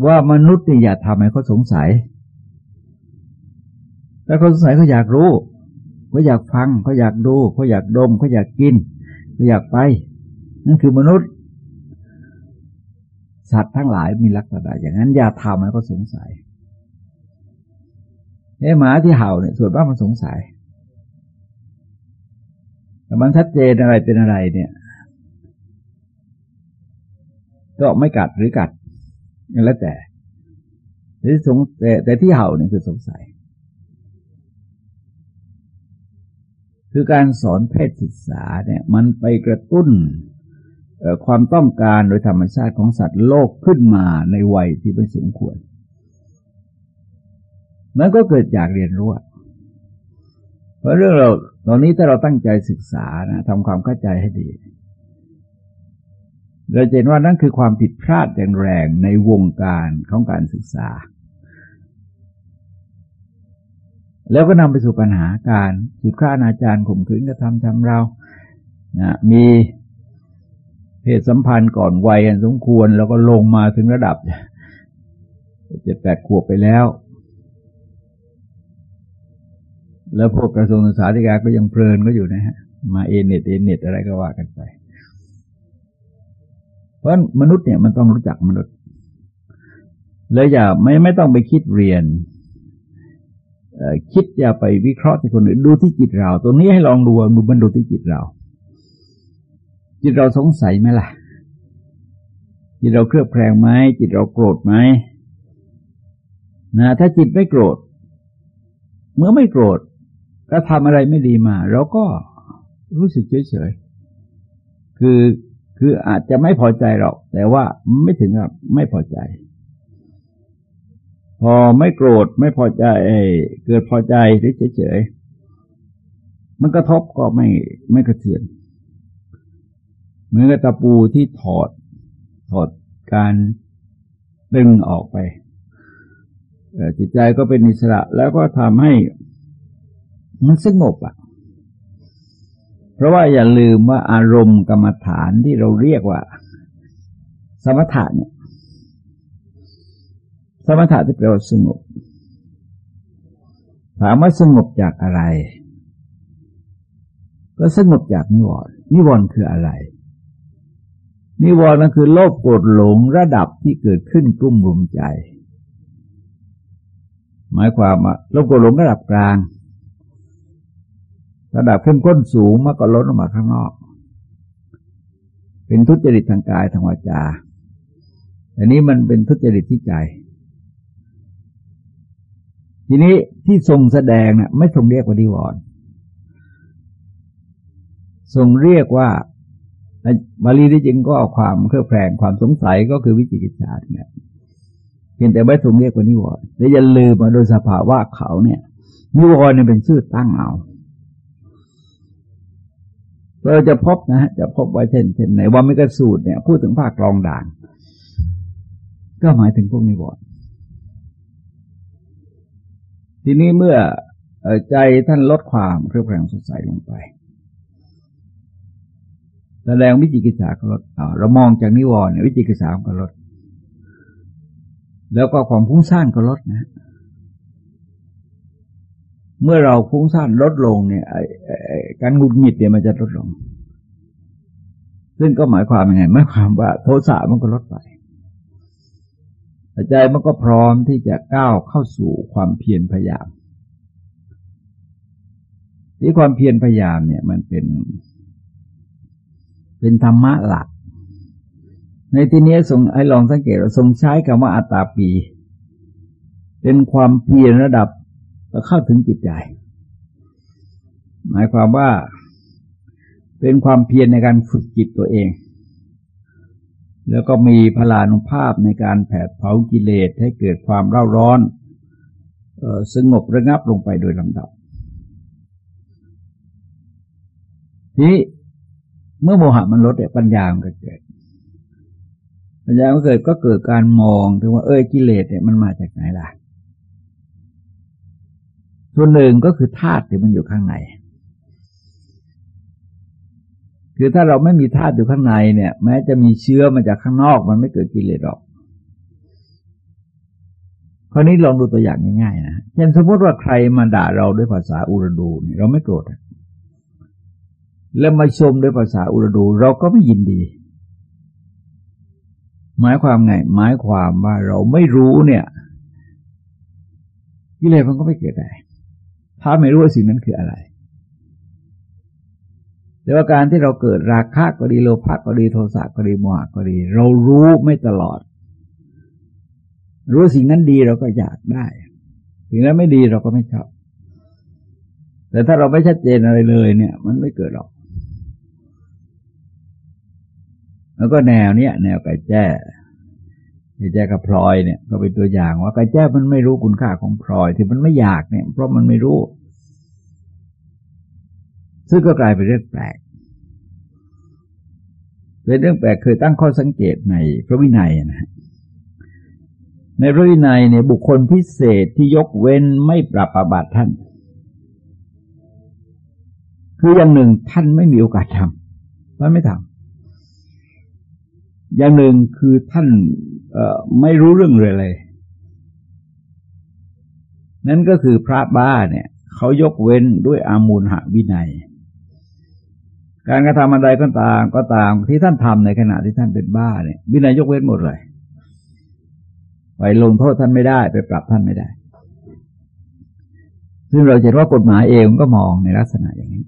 A: ว่ามนุษย์นี่อย่าทำให้เขาสงสัยแต่เขาสงสัยเขาอยากรู้เขาอยากฟังเขาอยากดูเขาอยากดมเขาอยากกินเขาอยากไป นั่นคือมนุษย์ สัตว์ทั้งหลายมีลักษณะอย่างนั้นอย่าทำให้เขาสงสัยไอ้หมาที่เห่าเนี่ยส่วนมากมันสงสัย มันชัดเจนอะไรเป็นอะไรเนี่ย ก็ไม่กัดหรือกัดแล้วแต่แต่สงแต่แต่ที่เห่าเนี่ยคือสงสัย คือการสอนเพศศึกษาเนี่ย มันไปกระตุ้นความต้องการโดยธรรมชาติของสัตว์โลกขึ้นมาในวัยที่ไม่สมควรมันก็เกิดจากเรียนรู้ เพราะเรื่องเราตอนนี้ถ้าเราตั้งใจศึกษานะทำความเข้าใจให้ดีเราเห็นว่านั่นคือความผิดพลาดอย่างแรงในวงการของการศึกษา แล้วก็นำไปสู่ปัญหาการจุดฆ่าอาจารย์ข่มขืนกระทำทำเรานะมีเพศสัมพันธ์ก่อนวัยอันสมควร แล้วก็ลงมาถึงระดับเจ็ดแปดขวบไปแล้ว แล้วพวกกระทรวงศึกษาธิการก็ยังเพลินก็อยู่นะฮะ มาเอเน็ตเอเน็ตอะไรก็ว่ากันไป เพราะมนุษย์เนี่ยมันต้องรู้จักมนุษย์แล้วอย่าไม่ไม่ต้องไปคิดเรียนคิดอย่าไปวิเคราะห์ที่คนอื่นดูที่จิตเรา ตรงนี้ให้ลองดูดูมันดูที่จิตเรา จิตเราสงสัยไหมล่ะ จิตเราเครือบแคลงไหมจิตเราโกรธไหมนะถ้าจิตไม่โกรธ เมื่อไม่โกรธ ก็ทำอะไรไม่ดีมา เราก็รู้สึกเฉยๆ คือคืออาจจะไม่พอใจหรอก แต่ว่าไม่ถึงกับไม่พอใจ พอไม่โกรธไม่พอใจ เกิดพอใจหรือเฉยๆ มันกระทบก็ไม่ไม่กระเทือนเหมือนกับตะปูที่ถอดถอดการดึงออกไปจิตใจก็เป็นอิสระแล้วก็ทำให้ มันสงบอะ เพราะว่าอย่าลืมว่าอารมณ์กรรมฐานที่เราเรียกว่า สมถะเนี่ย สมถะที่แปลว่าสงบ ถามว่าสงบจากอะไร ก็สงบจากนิวรณ์นิวรณ์คืออะไรนิวรณ์นั่นคือโลภโกรธหลงระดับที่เกิดขึ้นกลุ่มรุมใจ หมายความว่าโลภโกรธหลงระดับกลาง ระดับเข้มข้นสูงมันก็ลดออกมาข้างนอก เป็นทุจริตทางกายทางวาจาอันนี้มันเป็นทุจริตที่ใจ ทีนี้ที่ทรงแสดงนะ่ะไม่ทรงเรียกว่านิวรณ์ทรงเรียกว่าบาลีที่จริงก็เอาความเครือบแคลงความสงสัยก็คือวิจิกิจฉาเนี่ยเพียงแต่ไม่ทรงเรียกว่านิวรณ์และอย่าลืมมาโดยสภาวะเขาเนี่ยนิวรณ์เนี่ยเป็นชื่อตั้งเอา เราจะพบนะจะพบไว้เช่นเช่นในวัมิกระสูตรเนี่ย พูดถึงภาคกรองด่าง ก็หมายถึงพวกนิวรณ์ทีนี้เมื่อใจท่านลดความเครือบแคลงสงสัยลงไปแสดงวิจิกิจฉาก็ลดเรามองจากนิวรณ์วิจิกิจฉาก็ลด แล้วก็ความพุ่งสร้างก็ลดนะ เมื่อเราพุ่งสร้างลดลงเนี่ยการหงุดหงิดเนี่ยมันจะลดลง ซึ่งก็หมายความยังไงหมายความว่าโทสะมันก็ลดไปใจมันก็พร้อมที่จะก้าวเข้าสู่ความเพียรพยายาม ที่ความเพียรพยายามเนี่ยมันเป็น เป็นธรรมะหลัก ในที่นี้ทรงให้ลองสังเกตว่าทรงใช้คำว่าอัตตาปี เป็นความเพียรระดับ ก็เข้าถึงจิตใจ หมายความว่าเป็นความเพียรในการฝึกจิตตัวเอง แล้วก็มีพลานุภาพในการแผดเผากิเลสให้เกิดความเร่าร้อนสงบระงับลงไปโดยลำดับ ทีเมื่อโมหะมันลดเนี่ยปัญญามันก็เกิด ปัญญามันเกิดก็เกิดการมองถึงว่าเอ้ยกิเลสเนี่ยมันมาจากไหนล่ะ ส่วนหนึ่งก็คือธาตุที่มันอยู่ข้างใน คือถ้าเราไม่มีธาตุอยู่ข้างในเนี่ย แม้จะมีเชื้อมาจากข้างนอก มันไม่เกิดกิเลสหรอกคราวนี้ลองดูตัวอย่างง่ายๆนะเช่นสมมติว่าใครมาด่าเราด้วยภาษาอุรดูเนี่ยเราไม่โกรธแล้วมาชมด้วยภาษาอุรดู เราก็ไม่ยินดี หมายความไง หมายความว่าเราไม่รู้เนี่ยกิเลสมันก็ไม่เกิดได้ ถ้าไม่รู้ว่าสิ่งนั้นคืออะไรแต่ว่าการที่เราเกิดราคะก็ดีโลภะก็ดีโทสะก็ดีโมหะก็ดี เรารู้ไม่ตลอด รู้สิ่งนั้นดีเราก็อยากได้ สิ่งนั้นไม่ดีเราก็ไม่ชอบ แต่ถ้าเราไม่ชัดเจนอะไรเลย เนี่ย มันไม่เกิดหรอก แล้วก็แนวเนี้ยแนวไก่แจ้ ไก่แจ้กับพลอยเนี่ย ก็เป็นตัวอย่างว่าไก่แจ้มันไม่รู้คุณค่าของพลอย ที่มันไม่อยากเนี่ย เพราะมันไม่รู้ ซึ่งก็กลายเป็นเรื่องแปลกเป็นเรื่องแปลกเคยตั้งข้อสังเกตในพระวินัยนะในพระวินัยเนี่ยบุคคลพิเศษที่ยกเว้นไม่ปรับอาบัติท่าน คืออย่างหนึ่งท่านไม่มีโอกาสทำท่านไม่ทำ อย่างหนึ่งคือท่านไม่รู้เรื่องเลยเลย นั่นก็คือพระบ้าเนี่ย เขายกเว้นด้วยอามูลหะวินัย การกระทำอะไรก็ตามก็ตามที่ท่านทำในขณะที่ท่านเป็นบ้าเนี่ย วินัยยกเว้นหมดเลยไปลงโทษท่านไม่ได้ ไปปรับท่านไม่ได้ ซึ่งเราเห็นว่ากฎหมายเองก็มองในลักษณะอย่างนี้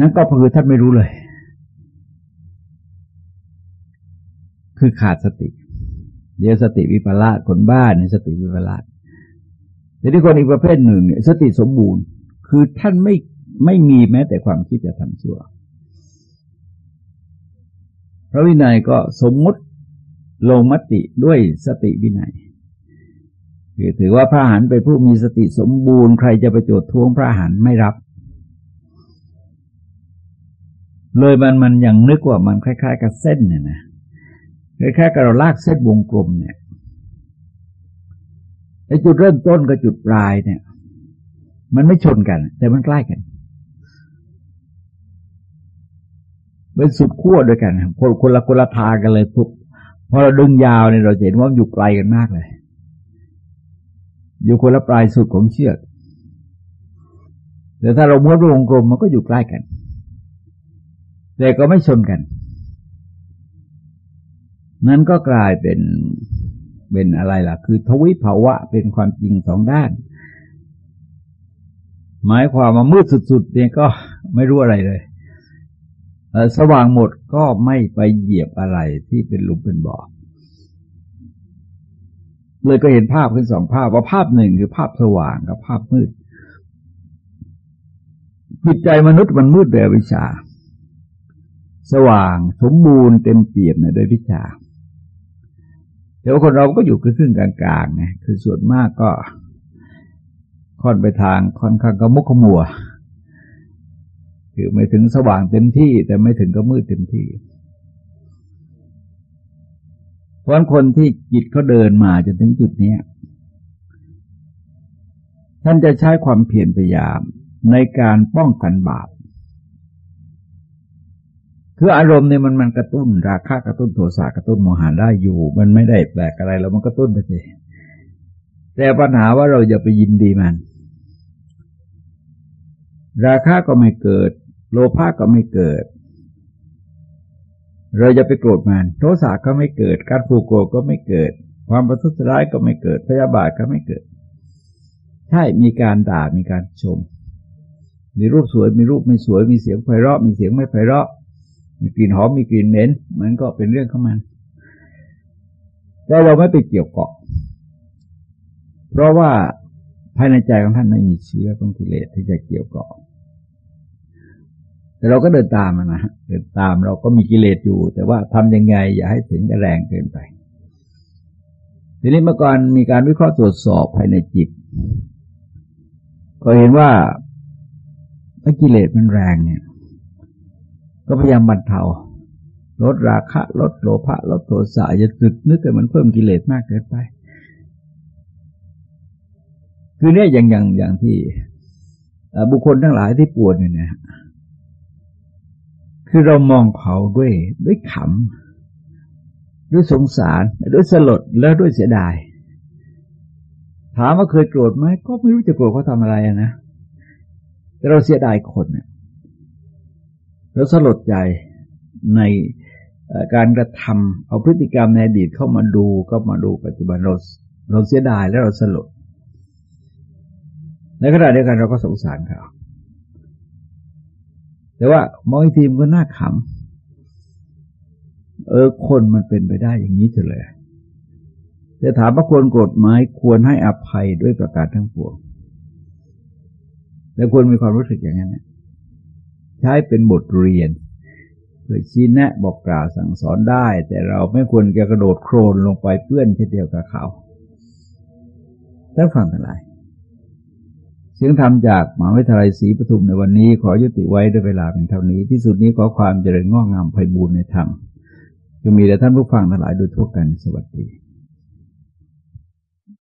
A: นั่นก็คือท่านไม่รู้เลย คือขาดสติ เดี๋ยวสติวิปลาสคนบ้าเนี่ยสติวิปลาสแต่ที่คนอีกประเภทหนึ่งเนี่ยสติสมบูรณ์ คือท่านไม่ไม่มีแม้แต่ความคิดจะทำชั่ว พระวินัยก็สมมติลงมติด้วยสติวินัยคือถือว่าพระหันเป็นผู้มีสติสมบูรณ์ใครจะไปโจทย์ทวงพระหันไม่รับ เลยมันมันยังนึกว่ามันคล้าย ๆ กับเส้นเนี่ยนะ คล้ายๆกับเราลากเส้นวงกลมเนี่ยไอ้จุดเริ่มต้นกับจุดปลายเนี่ย มันไม่ชนกัน แต่มันใกล้กันเป็นสุดขั้วด้วยกันคนคนละคนละทางกันเลยทุกพอเราดึงยาวเนี่ยเราเห็นว่าอยู่ไกลกันมากเลย อยู่คนละปลายสุดของเชือกแต่ถ้าเราม้วนวงกลมมันก็อยู่ใกล้กัน แต่ก็ไม่ชนกัน นั้นก็กลายเป็นเป็นอะไรล่ะ คือทวิภาวะเป็นความจริงสองด้าน หมายความมามืดสุดๆเนี่ยก็ไม่รู้อะไรเลยสว่างหมดก็ไม่ไปเหยียบอะไรที่เป็นหลุมเป็นบ่อเลยก็เห็นภาพขึ้นสองภาพว่าภาพหนึ่งคือภาพสว่างกับภาพมืดจิตใจมนุษย์มันมืดแบบวิชา สว่างสมบูรณ์เต็มเปี่ยมในด้วยวิชา แต่ว่าคนเราก็อยู่ครึ่งกลางๆไงคือส่วนมากก็ค่อนไปทางค่อนข้างกระมุกขมัว คือไม่ถึงสว่างเต็มที่ แต่ไม่ถึงก็มืดเต็มที่ เพราะคนที่จิตเขาเดินมาจนถึงจุดนี้ท่านจะใช้ความเพียรพยายามในการป้องกันบาป คืออารมณ์เนี่ยมันมันกระตุ้นราคะกระตุ้นโทสะกระตุ้นโมหะได้อยู่ มันไม่ได้แปลกอะไรแล้วมันกระตุ้นไปสิแต่ปัญหาว่าเราจะไปยินดีมัน ราคะก็ไม่เกิด โลภะก็ไม่เกิด เราจะไปโกรธมัน โทสะก็ไม่เกิด การผูกโกรธก็ไม่เกิด ความประทุษร้ายก็ไม่เกิด พยาบาทก็ไม่เกิด ใช่มีการด่ามีการชม มีรูปสวยมีรูปไม่สวยมีเสียงไพเราะมีเสียงไม่ไพเราะ มีกลิ่นหอมมีกลิ่นเหม็นมันก็เป็นเรื่องของมัน แต่เราไม่ไปเกี่ยวเกาะ เพราะว่าภายในใจของท่านไม่มีเชื้อของกิเลสที่จะเกี่ยวเกาะแต่เราก็เดินตามนะฮะเดินตามเราก็มีกิเลสอยู่ แต่ว่าทำยังไง อย่าให้ถึงกระแรงเกินไป ทีนี้เมื่อก่อนมีการวิเคราะห์ตรวจสอบภายในจิต ก็เห็นว่าถ้ากิเลสมันแรงเนี่ย ก็พยายามบรรเทาลดราคะ ลดโลภะลดโทสะอย่าตึกนึกให้มันเพิ่มกิเลสมากเกินไป คือเนี่ยอย่างอย่างอย่างที่บุคคลทั้งหลายที่ปวดเนี่ยนะคือเรามองเขาด้วยด้วยขำด้วยสงสารด้วยสลดแล้วด้วยเสียดาย ถามว่าเคยโกรธไหมก็ไม่รู้จะโกรธเขาทำอะไรนะแต่เราเสียดายคนเนี่ย แล้วสลดใจในการกระทำเอาพฤติกรรมในอดีตเข้ามาดูก็มาดูปัจจุบันเราเราเสียดายแล้วเราสลดในขณะเดียวกันเราก็สงสารเขาแต่ว่ามองทีมก็น่าขำเออคนมันเป็นไปได้อย่างนี้เฉลยแต่ถามว่าควรกรธไหมควรให้อภัยด้วยประการทั้งปวงแต่ควรมีความรู้สึกอย่างนั้นนะ ใช้เป็นบทเรียนเพื่อชี้แนะบอกกล่าวสั่งสอนได้ แต่เราไม่ควรจะกระโดดโครนลงไปเปื้อนเช่นเดียวกับเขาท่านฟังทั้งหลายเสียงธรรมจากมหาวิทยาลัยศรีปทุมในวันนี้ขอยุติไว้ด้วยเวลาเป็นเท่านี้ ที่สุดนี้ขอความเจริญงอกงามไพบูรณ์ในธรรมจะมีแต่ท่านผู้ฟังทั้งหลายโดยทั่วกันสวัสดี